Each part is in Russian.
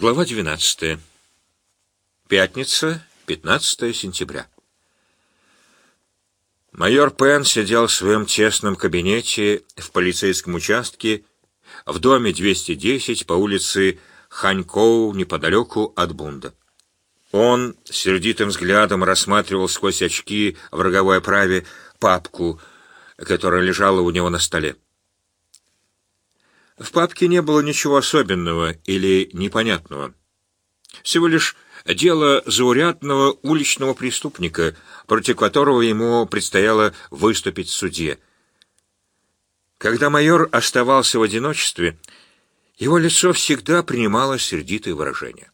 Глава 12. Пятница, 15 сентября. Майор Пен сидел в своем тесном кабинете в полицейском участке в доме 210 по улице Ханькоу неподалеку от Бунда. Он сердитым взглядом рассматривал сквозь очки в роговой оправе папку, которая лежала у него на столе. В папке не было ничего особенного или непонятного. Всего лишь дело заурядного уличного преступника, против которого ему предстояло выступить в суде. Когда майор оставался в одиночестве, его лицо всегда принимало сердитое выражение.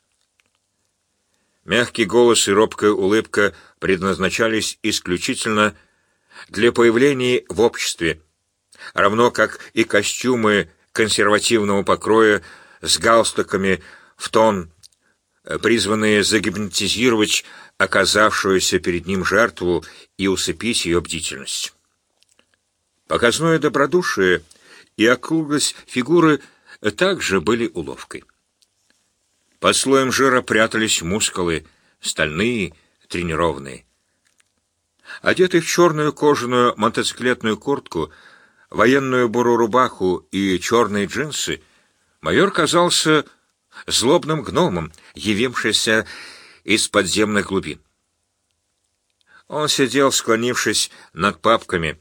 Мягкий голос и робкая улыбка предназначались исключительно для появления в обществе, равно как и костюмы консервативного покроя с галстуками в тон, э, призванные загипнотизировать оказавшуюся перед ним жертву и усыпить ее бдительность. Показное добродушие и округлость фигуры также были уловкой. Под слоем жира прятались мускулы, стальные, тренированные. Одетый в черную кожаную мотоциклетную куртку, военную буру рубаху и черные джинсы, майор казался злобным гномом, явившимся из подземных глубин. Он сидел, склонившись над папками.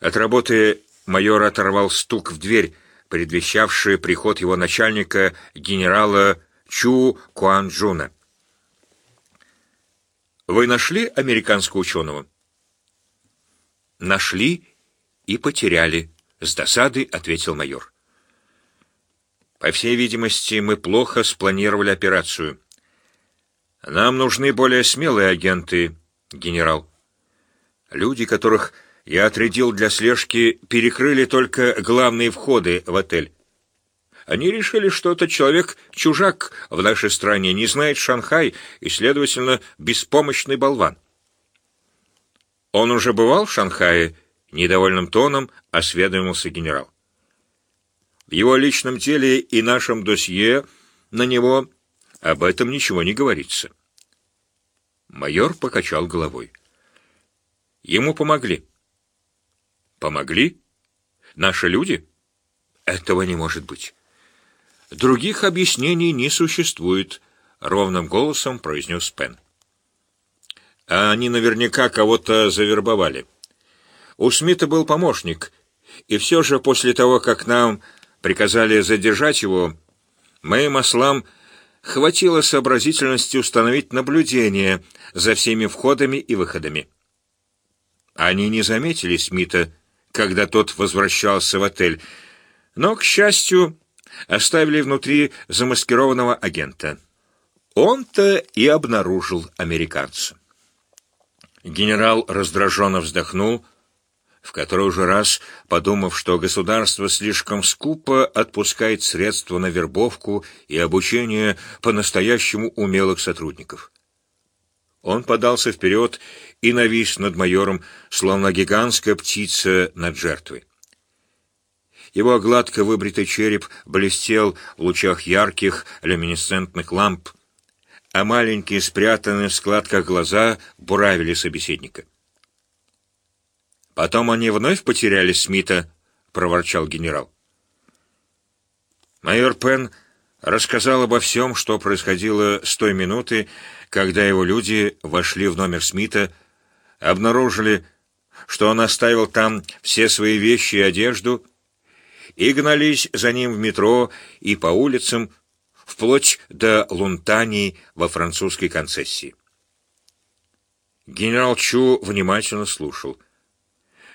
От работы майор оторвал стук в дверь, предвещавший приход его начальника, генерала Чу Куанджуна. «Вы нашли американского ученого?» «Нашли и потеряли», — с досады ответил майор. «По всей видимости, мы плохо спланировали операцию. Нам нужны более смелые агенты, генерал. Люди, которых я отрядил для слежки, перекрыли только главные входы в отель. Они решили, что этот человек чужак в нашей стране, не знает Шанхай и, следовательно, беспомощный болван. Он уже бывал в Шанхае Недовольным тоном осведомился генерал. В его личном деле и нашем досье на него об этом ничего не говорится. Майор покачал головой. Ему помогли. Помогли? Наши люди? Этого не может быть. Других объяснений не существует, ровным голосом произнес Пен. А они наверняка кого-то завербовали. У Смита был помощник, и все же после того, как нам приказали задержать его, моим ослам хватило сообразительности установить наблюдение за всеми входами и выходами. Они не заметили Смита, когда тот возвращался в отель, но, к счастью, оставили внутри замаскированного агента. Он-то и обнаружил американца. Генерал раздраженно вздохнул, в который уже раз, подумав, что государство слишком скупо отпускает средства на вербовку и обучение по-настоящему умелых сотрудников. Он подался вперед и навис над майором, словно гигантская птица над жертвой. Его гладко выбритый череп блестел в лучах ярких люминесцентных ламп, а маленькие спрятанные в складках глаза буравили собеседника. Потом они вновь потеряли Смита, проворчал генерал. Майор Пен рассказал обо всем, что происходило с той минуты, когда его люди вошли в номер Смита, обнаружили, что он оставил там все свои вещи и одежду, и гнались за ним в метро и по улицам, вплоть до Лунтании во французской концессии. Генерал Чу внимательно слушал —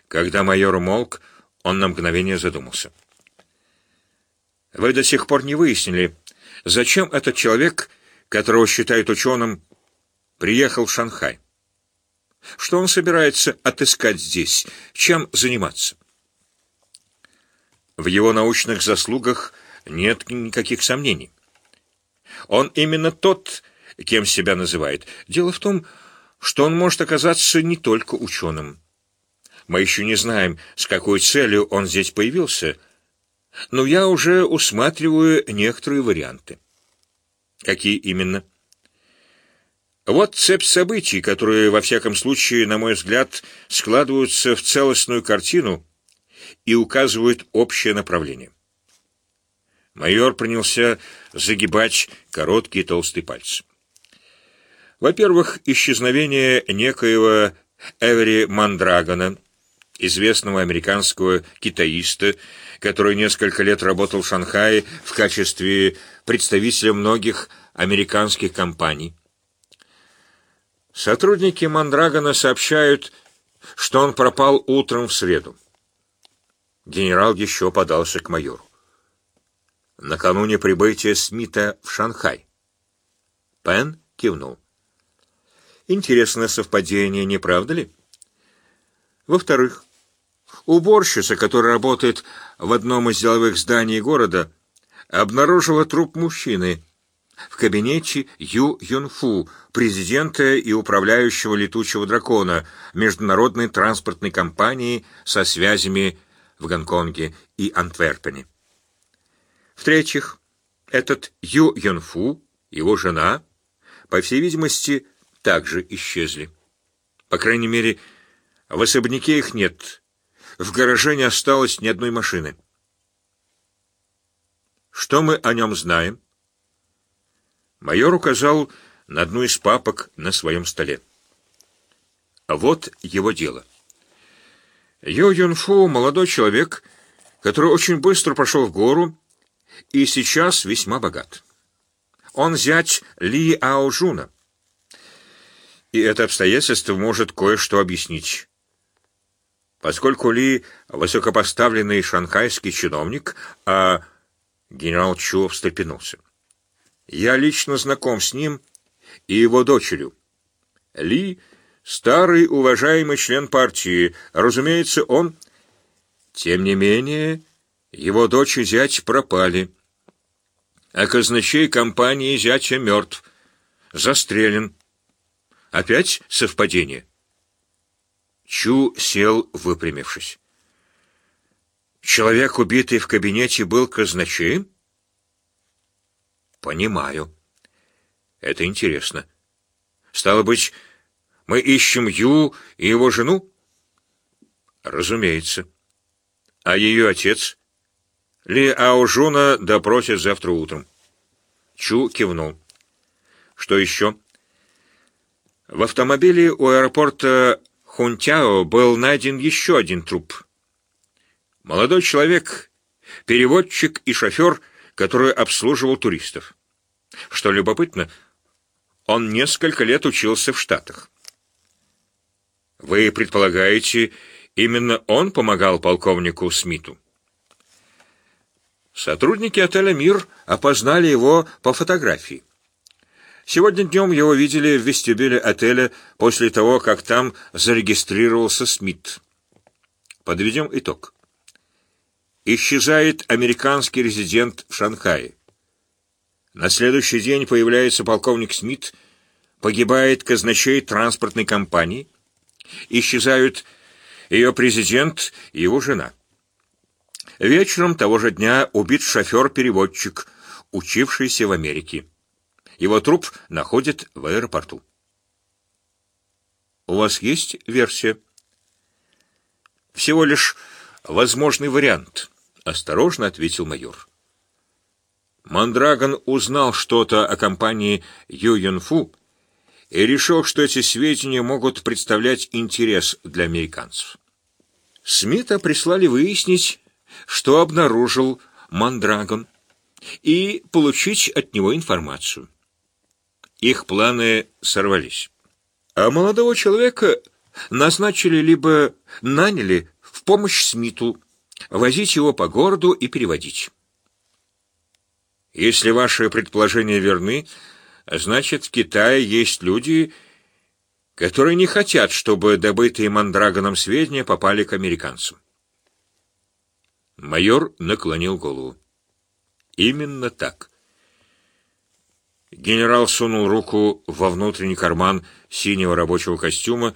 когда майор умолк, он на мгновение задумался. «Вы до сих пор не выяснили, зачем этот человек, которого считают ученым, приехал в Шанхай? Что он собирается отыскать здесь? Чем заниматься?» В его научных заслугах нет никаких сомнений. Он именно тот, кем себя называет. Дело в том, что он может оказаться не только ученым. Мы еще не знаем, с какой целью он здесь появился, но я уже усматриваю некоторые варианты. Какие именно? Вот цепь событий, которые, во всяком случае, на мой взгляд, складываются в целостную картину и указывают общее направление. Майор принялся загибать короткие толстые пальцы. Во-первых, исчезновение некоего Эвери Мандрагона, известного американского китаиста, который несколько лет работал в Шанхае в качестве представителя многих американских компаний. Сотрудники Мандрагона сообщают, что он пропал утром в среду. Генерал еще подался к майору. Накануне прибытия Смита в Шанхай. Пен кивнул. Интересное совпадение, не правда ли? Во-вторых, уборщица, которая работает в одном из деловых зданий города, обнаружила труп мужчины в кабинете Ю Юнфу, президента и управляющего летучего дракона международной транспортной компании со связями в Гонконге и Антверпене. В-третьих, этот Ю Юнфу, его жена, по всей видимости, также исчезли. По крайней мере, в особняке их нет. В гараже не осталось ни одной машины. Что мы о нем знаем? Майор указал на одну из папок на своем столе. А вот его дело. Йо Юнфу — молодой человек, который очень быстро прошел в гору и сейчас весьма богат. Он зять Ли Аожуна. И это обстоятельство может кое-что объяснить. Поскольку Ли — высокопоставленный шанхайский чиновник, а генерал Чу встрепенулся. Я лично знаком с ним и его дочерью. Ли — старый уважаемый член партии. Разумеется, он... Тем не менее, его дочь и зять пропали. А казначей компании зятя мертв, застрелен. Опять совпадение? Чу сел, выпрямившись. Человек, убитый в кабинете, был казначеем? Понимаю. Это интересно. Стало быть, мы ищем Ю и его жену? Разумеется. А ее отец? Ли Аожуна допросят завтра утром. Чу кивнул. Что еще? В автомобиле у аэропорта Хунтяо был найден еще один труп. Молодой человек, переводчик и шофер, который обслуживал туристов. Что любопытно, он несколько лет учился в Штатах. Вы предполагаете, именно он помогал полковнику Смиту? Сотрудники отеля «Мир» опознали его по фотографии. Сегодня днем его видели в вестибюле отеля после того, как там зарегистрировался Смит. Подведем итог. Исчезает американский резидент в Шанхае. На следующий день появляется полковник Смит, погибает казначей транспортной компании, исчезают ее президент и его жена. Вечером того же дня убит шофер-переводчик, учившийся в Америке. Его труп находят в аэропорту. У вас есть версия? Всего лишь возможный вариант, осторожно ответил майор. Мандрагон узнал что-то о компании Ю Юнфу и решил, что эти сведения могут представлять интерес для американцев. Смита прислали выяснить, что обнаружил Мандрагон, и получить от него информацию. Их планы сорвались. А молодого человека назначили либо наняли в помощь Смиту, возить его по городу и переводить. Если ваши предположения верны, значит, в Китае есть люди, которые не хотят, чтобы добытые Мандрагоном сведения попали к американцам. Майор наклонил голову. Именно так. Генерал сунул руку во внутренний карман синего рабочего костюма,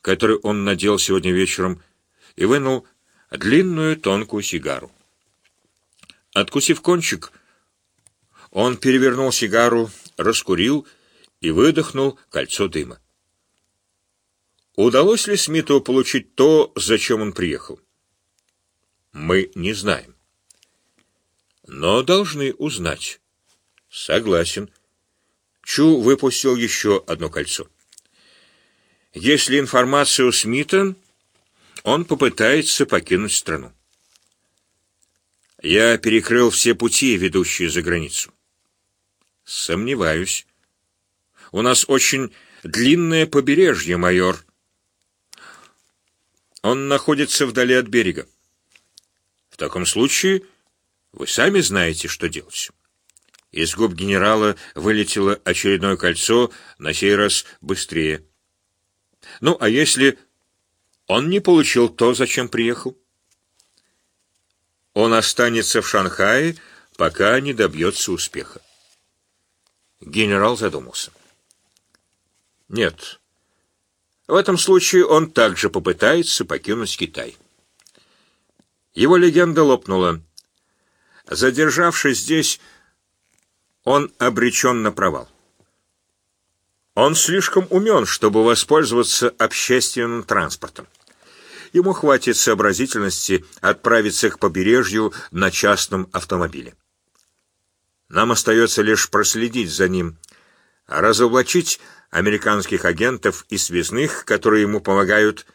который он надел сегодня вечером, и вынул длинную тонкую сигару. Откусив кончик, Он перевернул сигару, раскурил и выдохнул кольцо дыма. Удалось ли Смиту получить то, зачем он приехал? Мы не знаем. Но должны узнать. Согласен. Чу выпустил еще одно кольцо. Если информация у Смита, он попытается покинуть страну. Я перекрыл все пути, ведущие за границу. Сомневаюсь. У нас очень длинное побережье, майор. Он находится вдали от берега. В таком случае вы сами знаете, что делать. Из губ генерала вылетело очередное кольцо, на сей раз быстрее. Ну, а если он не получил то, зачем приехал? Он останется в Шанхае, пока не добьется успеха. Генерал задумался. Нет. В этом случае он также попытается покинуть Китай. Его легенда лопнула. Задержавшись здесь, он обречен на провал. Он слишком умен, чтобы воспользоваться общественным транспортом. Ему хватит сообразительности отправиться к побережью на частном автомобиле. Нам остается лишь проследить за ним, разоблачить американских агентов и связных, которые ему помогают,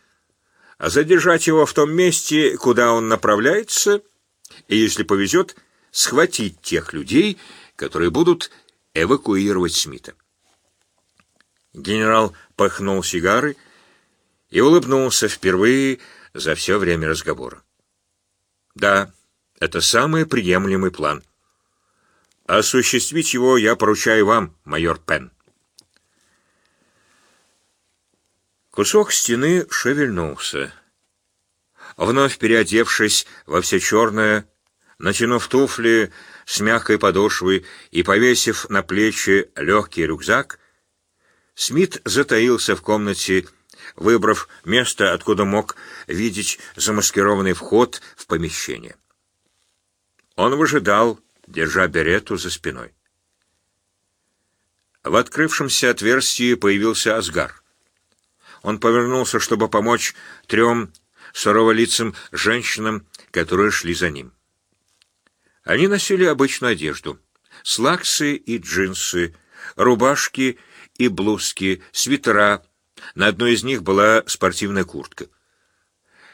задержать его в том месте, куда он направляется, и, если повезет, схватить тех людей, которые будут эвакуировать Смита. Генерал пахнул сигары и улыбнулся впервые за все время разговора. Да, это самый приемлемый план. Осуществить его я поручаю вам, майор Пен. Кусок стены шевельнулся. Вновь переодевшись во все черное, натянув туфли с мягкой подошвой и повесив на плечи легкий рюкзак, Смит затаился в комнате, выбрав место, откуда мог видеть замаскированный вход в помещение. Он выжидал, держа берету за спиной. В открывшемся отверстии появился Асгар. Он повернулся, чтобы помочь трем суроволицым женщинам, которые шли за ним. Они носили обычную одежду — слаксы и джинсы, рубашки и блузки, свитера. На одной из них была спортивная куртка.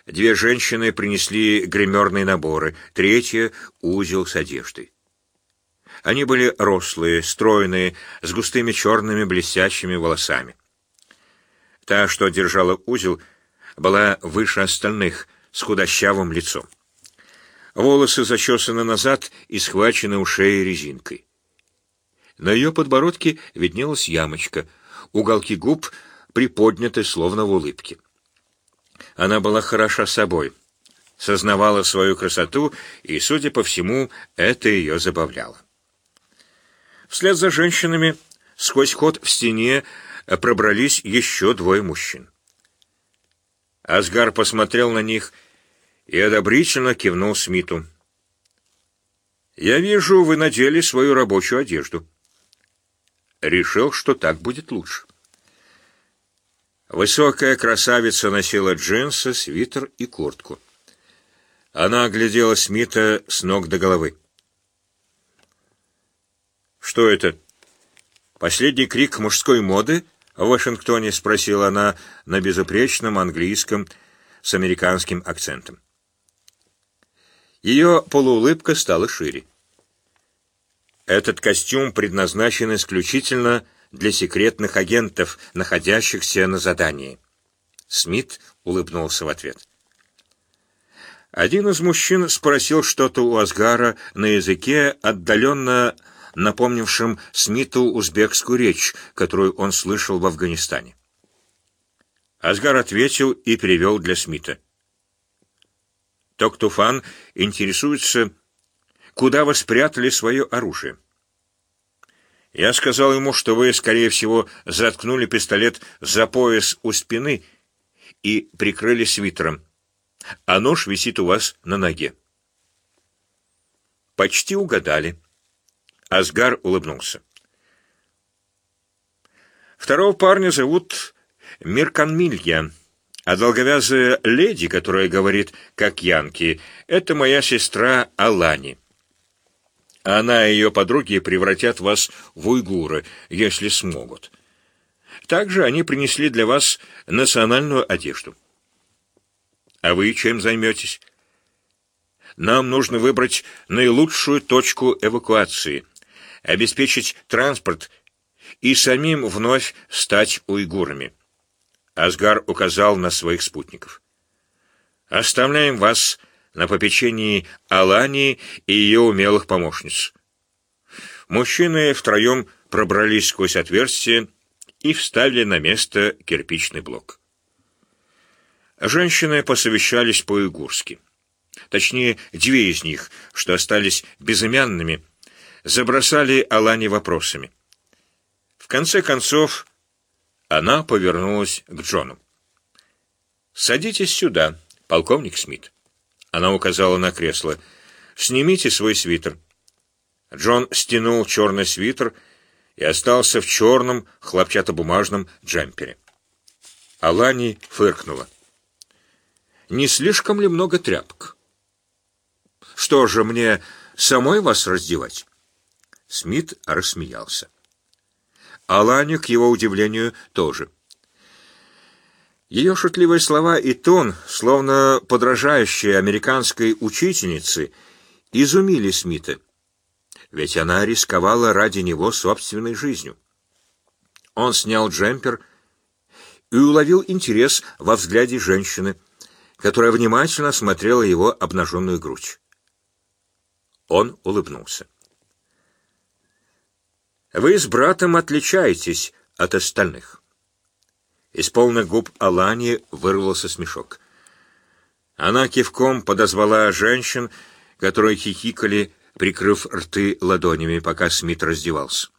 Две женщины принесли гримерные наборы, третья — узел с одеждой. Они были рослые, стройные, с густыми черными блестящими волосами. Та, что держала узел, была выше остальных, с худощавым лицом. Волосы зачесаны назад и схвачены у шеи резинкой. На ее подбородке виднелась ямочка, уголки губ приподняты, словно в улыбке. Она была хороша собой, сознавала свою красоту, и, судя по всему, это ее забавляло. Вслед за женщинами сквозь ход в стене пробрались еще двое мужчин. Асгар посмотрел на них и одобрительно кивнул Смиту. «Я вижу, вы надели свою рабочую одежду» решил, что так будет лучше. Высокая красавица носила джинсы, свитер и куртку. Она оглядела Смита с ног до головы. «Что это? Последний крик мужской моды?» В Вашингтоне спросила она на безупречном английском с американским акцентом. Ее полуулыбка стала шире. Этот костюм предназначен исключительно для секретных агентов, находящихся на задании. Смит улыбнулся в ответ. Один из мужчин спросил что-то у Асгара на языке, отдаленно напомнившем Смиту узбекскую речь, которую он слышал в Афганистане. Асгар ответил и перевел для Смита. Токтуфан интересуется куда вы спрятали свое оружие. Я сказал ему, что вы, скорее всего, заткнули пистолет за пояс у спины и прикрыли свитером, а нож висит у вас на ноге. Почти угадали. Асгар улыбнулся. Второго парня зовут Мирканмилья, а долговязая леди, которая говорит как янки, это моя сестра Алани. Она и ее подруги превратят вас в уйгуры, если смогут. Также они принесли для вас национальную одежду. А вы чем займетесь? Нам нужно выбрать наилучшую точку эвакуации, обеспечить транспорт и самим вновь стать уйгурами. Асгар указал на своих спутников. Оставляем вас на попечении Алании и ее умелых помощниц. Мужчины втроем пробрались сквозь отверстие и вставили на место кирпичный блок. Женщины посовещались по-уйгурски. Точнее, две из них, что остались безымянными, забросали Алане вопросами. В конце концов, она повернулась к Джону. «Садитесь сюда, полковник Смит». Она указала на кресло. «Снимите свой свитер». Джон стянул черный свитер и остался в черном хлопчатобумажном джемпере. Алани фыркнула. «Не слишком ли много тряпок?» «Что же, мне самой вас раздевать?» Смит рассмеялся. Алани, к его удивлению, тоже. Ее шутливые слова и тон, словно подражающие американской учительнице, изумили Смита. Ведь она рисковала ради него собственной жизнью. Он снял джемпер и уловил интерес во взгляде женщины, которая внимательно смотрела его обнаженную грудь. Он улыбнулся. «Вы с братом отличаетесь от остальных». Из полных губ Алани вырвался смешок. Она кивком подозвала женщин, которые хихикали, прикрыв рты ладонями, пока Смит раздевался.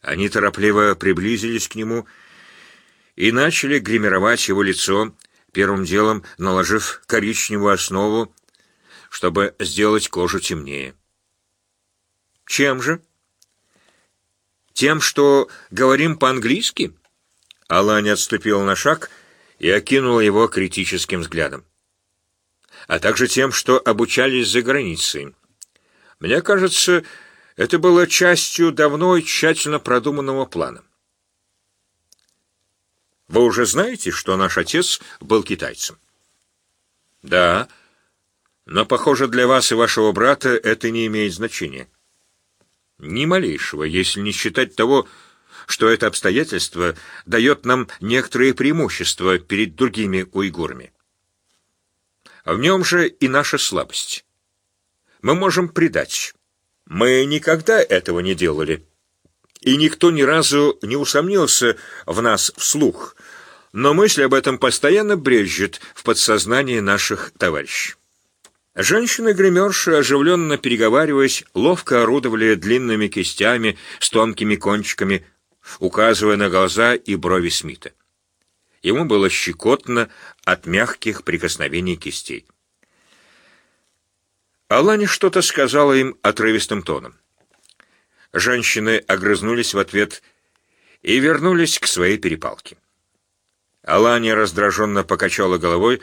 Они торопливо приблизились к нему и начали гримировать его лицо, первым делом наложив коричневую основу, чтобы сделать кожу темнее. Чем же? Тем, что говорим по-английски? Алани отступила на шаг и окинула его критическим взглядом. А также тем, что обучались за границей. Мне кажется, это было частью давно и тщательно продуманного плана. Вы уже знаете, что наш отец был китайцем? Да, но, похоже, для вас и вашего брата это не имеет значения. Ни малейшего, если не считать того, что это обстоятельство дает нам некоторые преимущества перед другими уйгурами. В нем же и наша слабость. Мы можем предать. Мы никогда этого не делали. И никто ни разу не усомнился в нас вслух, но мысль об этом постоянно брежет в подсознании наших товарищей. Женщины-гримерши, оживленно переговариваясь, ловко орудовали длинными кистями с тонкими кончиками, указывая на глаза и брови Смита. Ему было щекотно от мягких прикосновений кистей. Алани что-то сказала им отрывистым тоном. Женщины огрызнулись в ответ и вернулись к своей перепалке. Алани раздраженно покачала головой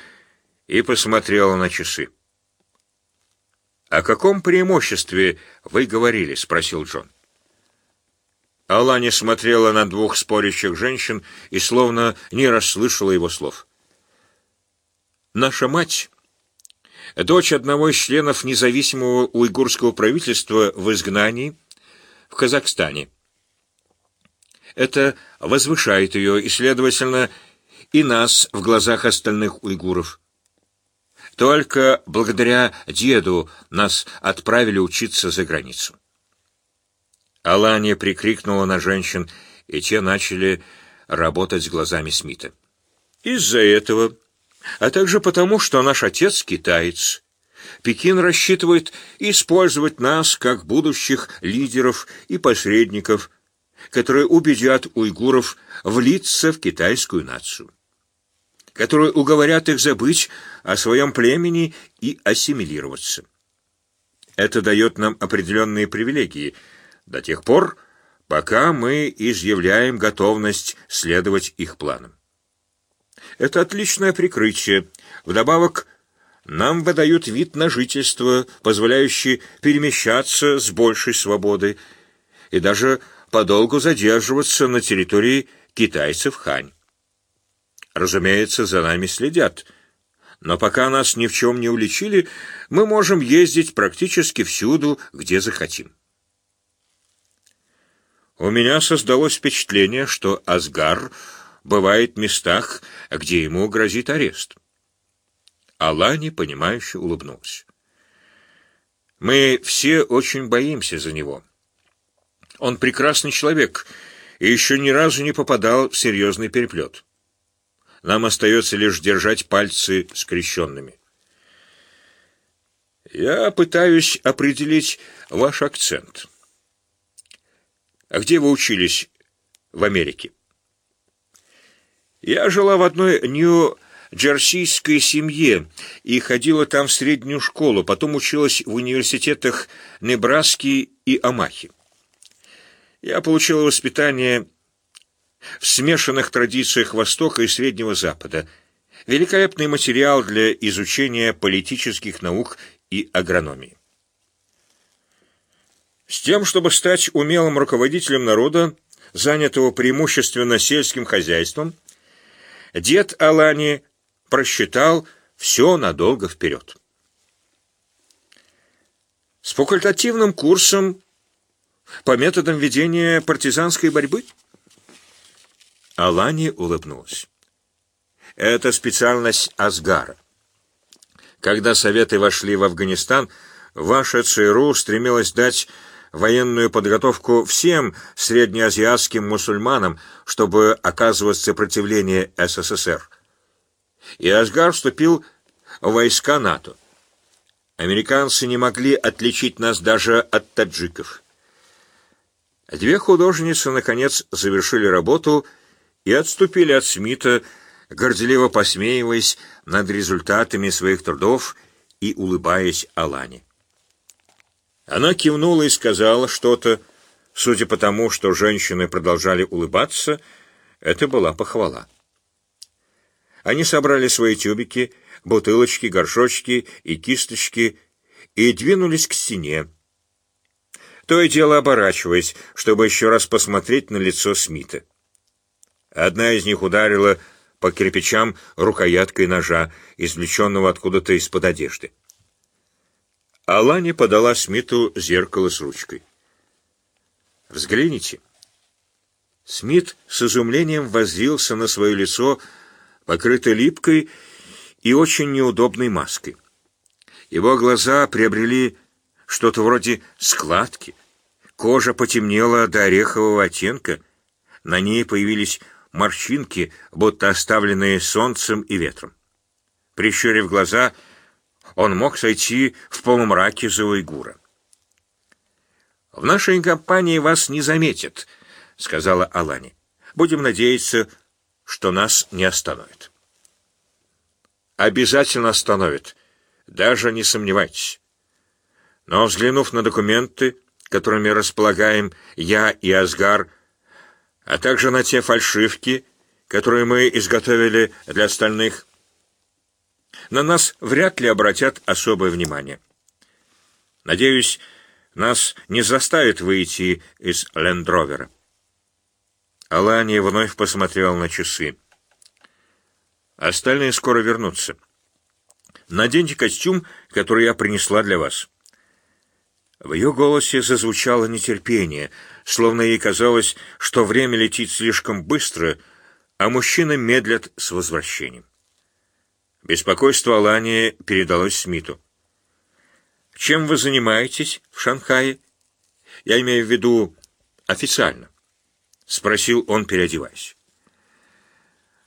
и посмотрела на часы. «О каком преимуществе вы говорили?» — спросил Джон. Алани смотрела на двух спорящих женщин и словно не расслышала его слов. «Наша мать, дочь одного из членов независимого уйгурского правительства в изгнании в Казахстане. Это возвышает ее и, следовательно, и нас в глазах остальных уйгуров. Только благодаря деду нас отправили учиться за границу. Алания прикрикнула на женщин, и те начали работать с глазами Смита. Из-за этого, а также потому, что наш отец китаец. Пекин рассчитывает использовать нас как будущих лидеров и посредников, которые убедят уйгуров влиться в китайскую нацию, которые уговорят их забыть о своем племени и ассимилироваться. Это дает нам определенные привилегии до тех пор, пока мы изъявляем готовность следовать их планам. Это отличное прикрытие. Вдобавок, нам выдают вид на жительство, позволяющий перемещаться с большей свободой и даже подолгу задерживаться на территории китайцев Хань. Разумеется, за нами следят, но пока нас ни в чем не уличили, мы можем ездить практически всюду, где захотим. У меня создалось впечатление, что Асгар бывает в местах, где ему грозит арест. Алани, понимающе улыбнулся. Мы все очень боимся за него. Он прекрасный человек и еще ни разу не попадал в серьезный переплет. Нам остается лишь держать пальцы скрещенными. Я пытаюсь определить ваш акцент. А где вы учились в Америке? Я жила в одной нью-джерсийской семье и ходила там в среднюю школу, потом училась в университетах Небраски и Амахи. Я получила воспитание в смешанных традициях Востока и Среднего Запада, великолепный материал для изучения политических наук и агрономии. С тем, чтобы стать умелым руководителем народа, занятого преимущественно сельским хозяйством, дед Алани просчитал все надолго вперед. С факультативным курсом по методам ведения партизанской борьбы – Алани улыбнулась. Это специальность Асгара. Когда Советы вошли в Афганистан, ваша ЦРУ стремилась дать военную подготовку всем среднеазиатским мусульманам, чтобы оказывать сопротивление СССР. И Асгар вступил в войска НАТО. Американцы не могли отличить нас даже от таджиков. Две художницы, наконец, завершили работу и отступили от Смита, горделиво посмеиваясь над результатами своих трудов и улыбаясь Алане. Она кивнула и сказала что-то, судя по тому, что женщины продолжали улыбаться, это была похвала. Они собрали свои тюбики, бутылочки, горшочки и кисточки и двинулись к стене, то и дело оборачиваясь, чтобы еще раз посмотреть на лицо Смита. Одна из них ударила по кирпичам рукояткой ножа, извлеченного откуда-то из-под одежды. Алани подала Смиту зеркало с ручкой. «Взгляните». Смит с изумлением воззрился на свое лицо, покрытое липкой и очень неудобной маской. Его глаза приобрели что-то вроде складки. Кожа потемнела до орехового оттенка. На ней появились морщинки, будто оставленные солнцем и ветром. Прищурив глаза, он мог сойти в полумраке за уйгура. «В нашей компании вас не заметят», — сказала Алани. «Будем надеяться, что нас не остановят». «Обязательно остановят, даже не сомневайтесь». Но, взглянув на документы, которыми располагаем я и Асгар, а также на те фальшивки, которые мы изготовили для остальных. На нас вряд ли обратят особое внимание. Надеюсь, нас не заставят выйти из лендровера. Алания вновь посмотрел на часы. Остальные скоро вернутся. Наденьте костюм, который я принесла для вас. В ее голосе зазвучало нетерпение, словно ей казалось, что время летит слишком быстро, а мужчины медлят с возвращением. Беспокойство Алании передалось Смиту. «Чем вы занимаетесь в Шанхае? Я имею в виду официально», — спросил он, переодеваясь.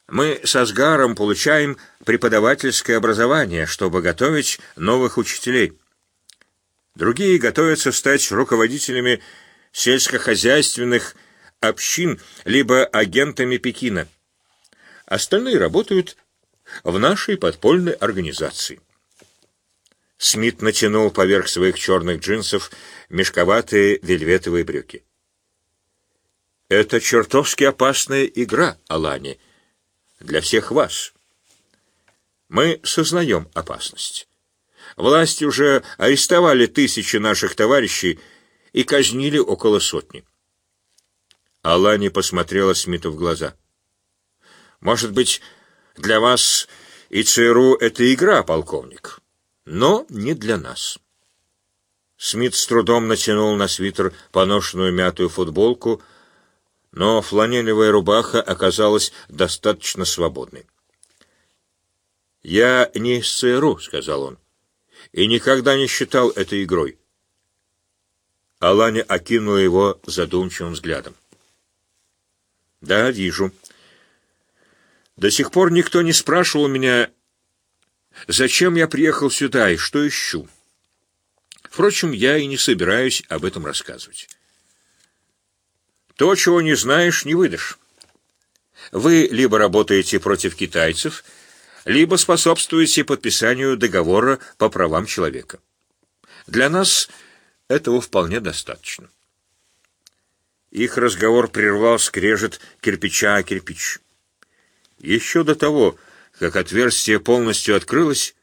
«Мы с Асгаром получаем преподавательское образование, чтобы готовить новых учителей». Другие готовятся стать руководителями сельскохозяйственных общин либо агентами Пекина. Остальные работают в нашей подпольной организации. Смит натянул поверх своих черных джинсов мешковатые вельветовые брюки. «Это чертовски опасная игра, Алани, для всех вас. Мы сознаем опасность. Власти уже арестовали тысячи наших товарищей и казнили около сотни». Алани посмотрела Смиту в глаза. «Может быть, для вас и ЦРУ — это игра, полковник?» но не для нас. Смит с трудом натянул на свитер поношенную мятую футболку, но фланелевая рубаха оказалась достаточно свободной. «Я не из ЦРУ», — сказал он, — «и никогда не считал это игрой». Аланя окинула его задумчивым взглядом. «Да, вижу. До сих пор никто не спрашивал меня, Зачем я приехал сюда и что ищу? Впрочем, я и не собираюсь об этом рассказывать. То, чего не знаешь, не выдашь. Вы либо работаете против китайцев, либо способствуете подписанию договора по правам человека. Для нас этого вполне достаточно. Их разговор прервал скрежет кирпича о кирпич. Еще до того, как отверстие полностью открылось,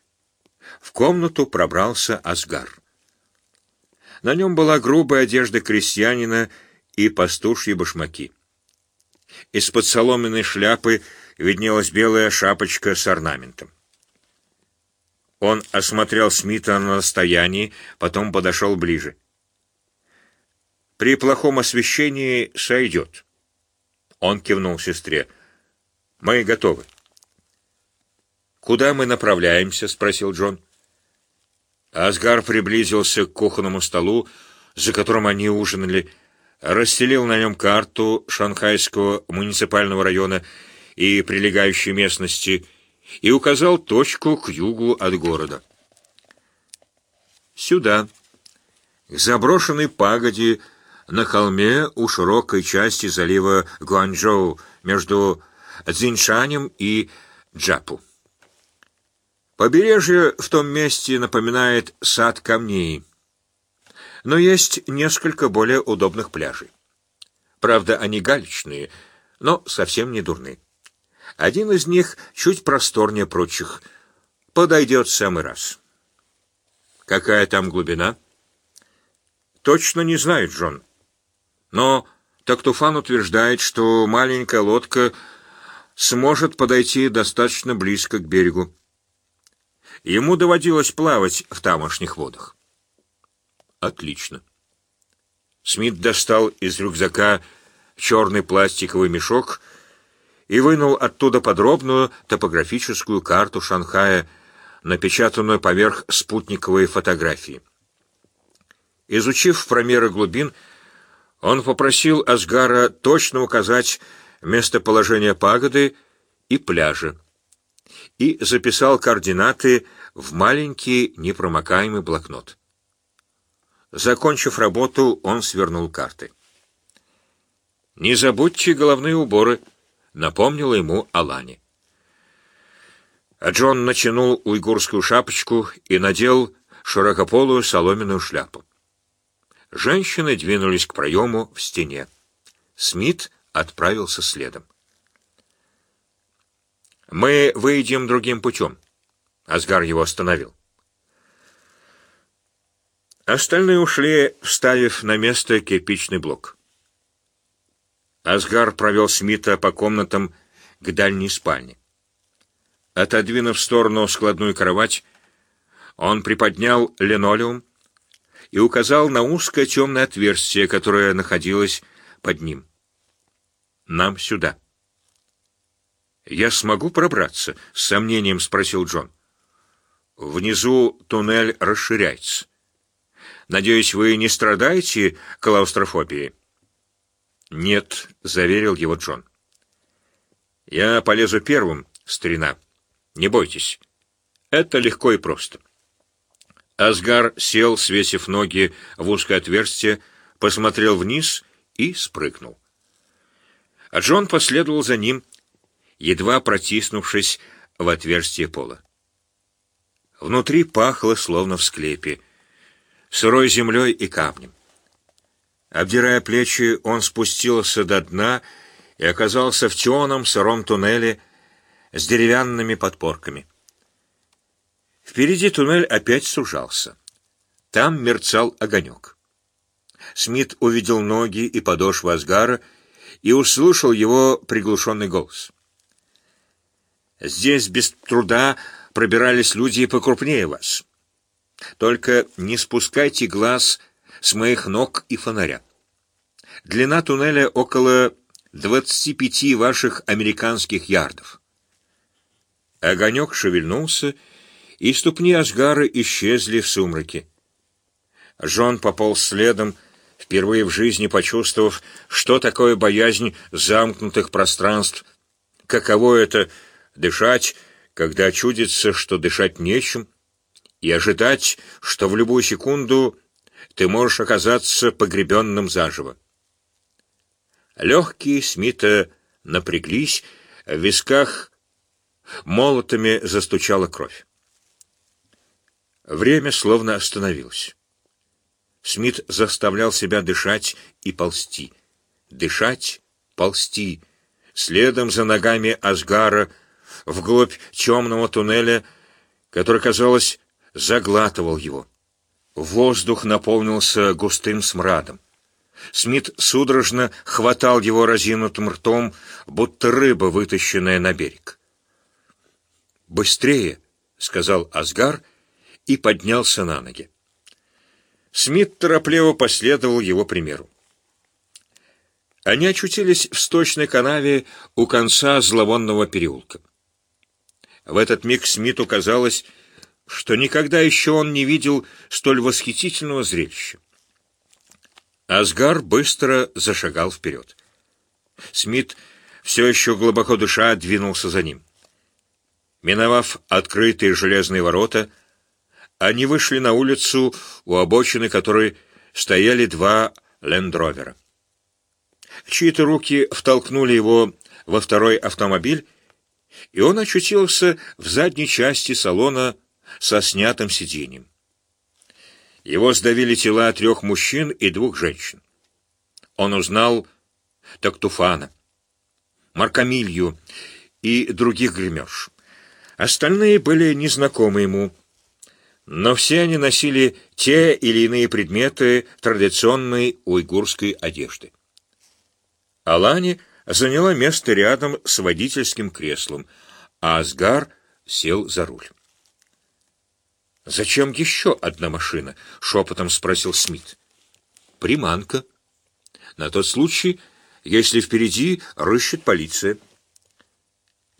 в комнату пробрался Асгар. На нем была грубая одежда крестьянина и пастушьи башмаки. Из-под соломенной шляпы виднелась белая шапочка с орнаментом. Он осмотрел Смита на расстоянии, потом подошел ближе. «При плохом освещении сойдет». Он кивнул сестре. «Мы готовы». «Куда мы направляемся?» — спросил Джон. Асгар приблизился к кухонному столу, за которым они ужинали, расстелил на нем карту шанхайского муниципального района и прилегающей местности и указал точку к югу от города. «Сюда, к заброшенной пагоде на холме у широкой части залива Гуанчжоу между Цзиньшанем и Джапу». Побережье в том месте напоминает сад камней, но есть несколько более удобных пляжей. Правда, они галечные, но совсем не дурны. Один из них чуть просторнее прочих, подойдет в самый раз. Какая там глубина? Точно не знает Джон. Но Тактуфан утверждает, что маленькая лодка сможет подойти достаточно близко к берегу. Ему доводилось плавать в тамошних водах. Отлично. Смит достал из рюкзака черный пластиковый мешок и вынул оттуда подробную топографическую карту Шанхая, напечатанную поверх спутниковой фотографии. Изучив промеры глубин, он попросил Асгара точно указать местоположение пагоды и пляжа и записал координаты в маленький непромокаемый блокнот. Закончив работу, он свернул карты. «Не забудьте головные уборы», — напомнила ему Алани. А Джон натянул уйгурскую шапочку и надел широкополую соломенную шляпу. Женщины двинулись к проему в стене. Смит отправился следом. «Мы выйдем другим путем». Асгар его остановил. Остальные ушли, вставив на место кирпичный блок. Асгар провел Смита по комнатам к дальней спальне. Отодвинув в сторону складную кровать, он приподнял линолеум и указал на узкое темное отверстие, которое находилось под ним. «Нам сюда». «Я смогу пробраться?» — с сомнением спросил Джон. Внизу туннель расширяется. Надеюсь, вы не страдаете клаустрофобией? Нет, заверил его Джон. Я полезу первым, старина. Не бойтесь. Это легко и просто. Асгар сел, свесив ноги в узкое отверстие, посмотрел вниз и спрыгнул. А Джон последовал за ним, едва протиснувшись в отверстие пола. Внутри пахло, словно в склепе, сырой землей и камнем. Обдирая плечи, он спустился до дна и оказался в темном сыром туннеле с деревянными подпорками. Впереди туннель опять сужался. Там мерцал огонек. Смит увидел ноги и подошву Асгара и услышал его приглушенный голос. «Здесь без труда пробирались люди покрупнее вас. Только не спускайте глаз с моих ног и фонаря. Длина туннеля около 25 ваших американских ярдов. Огонек шевельнулся, и ступни Асгара исчезли в сумраке. Жон пополз следом, впервые в жизни почувствовав, что такое боязнь замкнутых пространств, каково это — дышать, когда чудится, что дышать нечем, и ожидать, что в любую секунду ты можешь оказаться погребенным заживо. Легкие Смита напряглись, в висках молотами застучала кровь. Время словно остановилось. Смит заставлял себя дышать и ползти. Дышать, ползти. Следом за ногами Асгара — вглубь темного туннеля, который, казалось, заглатывал его. Воздух наполнился густым смрадом. Смит судорожно хватал его разинутым ртом, будто рыба, вытащенная на берег. «Быстрее!» — сказал Асгар и поднялся на ноги. Смит торопливо последовал его примеру. Они очутились в сточной канаве у конца зловонного переулка. В этот миг Смиту казалось, что никогда еще он не видел столь восхитительного зрелища. Асгар быстро зашагал вперед. Смит, все еще глубоко дыша, двинулся за ним. Миновав открытые железные ворота, они вышли на улицу, у обочины которой стояли два лендровера. Чьи-то руки втолкнули его во второй автомобиль, и он очутился в задней части салона со снятым сиденьем. Его сдавили тела трех мужчин и двух женщин. Он узнал Токтуфана, Маркамилью и других гремеж. Остальные были незнакомы ему, но все они носили те или иные предметы традиционной уйгурской одежды. Алани заняла место рядом с водительским креслом, а Асгар сел за руль. «Зачем еще одна машина?» — шепотом спросил Смит. «Приманка. На тот случай, если впереди рыщет полиция».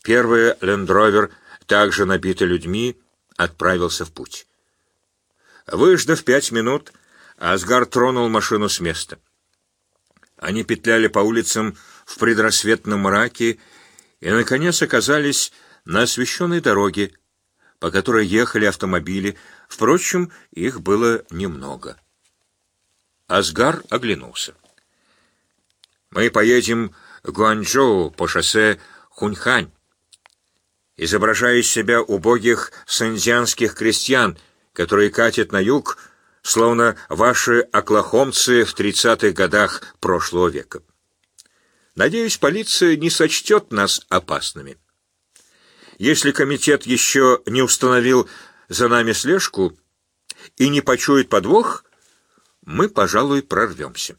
Первый лендровер, также набитый людьми, отправился в путь. Выждав пять минут, Асгар тронул машину с места. Они петляли по улицам в предрассветном мраке и, наконец, оказались на освещенной дороге, по которой ехали автомобили, впрочем, их было немного. Асгар оглянулся. «Мы поедем к Гуанчжоу по шоссе Хуньхань, изображая из себя убогих синьцзянских крестьян, которые катят на юг, словно ваши оклахомцы в тридцатых годах прошлого века. Надеюсь, полиция не сочтет нас опасными. Если комитет еще не установил за нами слежку и не почует подвох, мы, пожалуй, прорвемся.